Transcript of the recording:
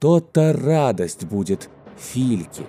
То-то радость будет Фильке.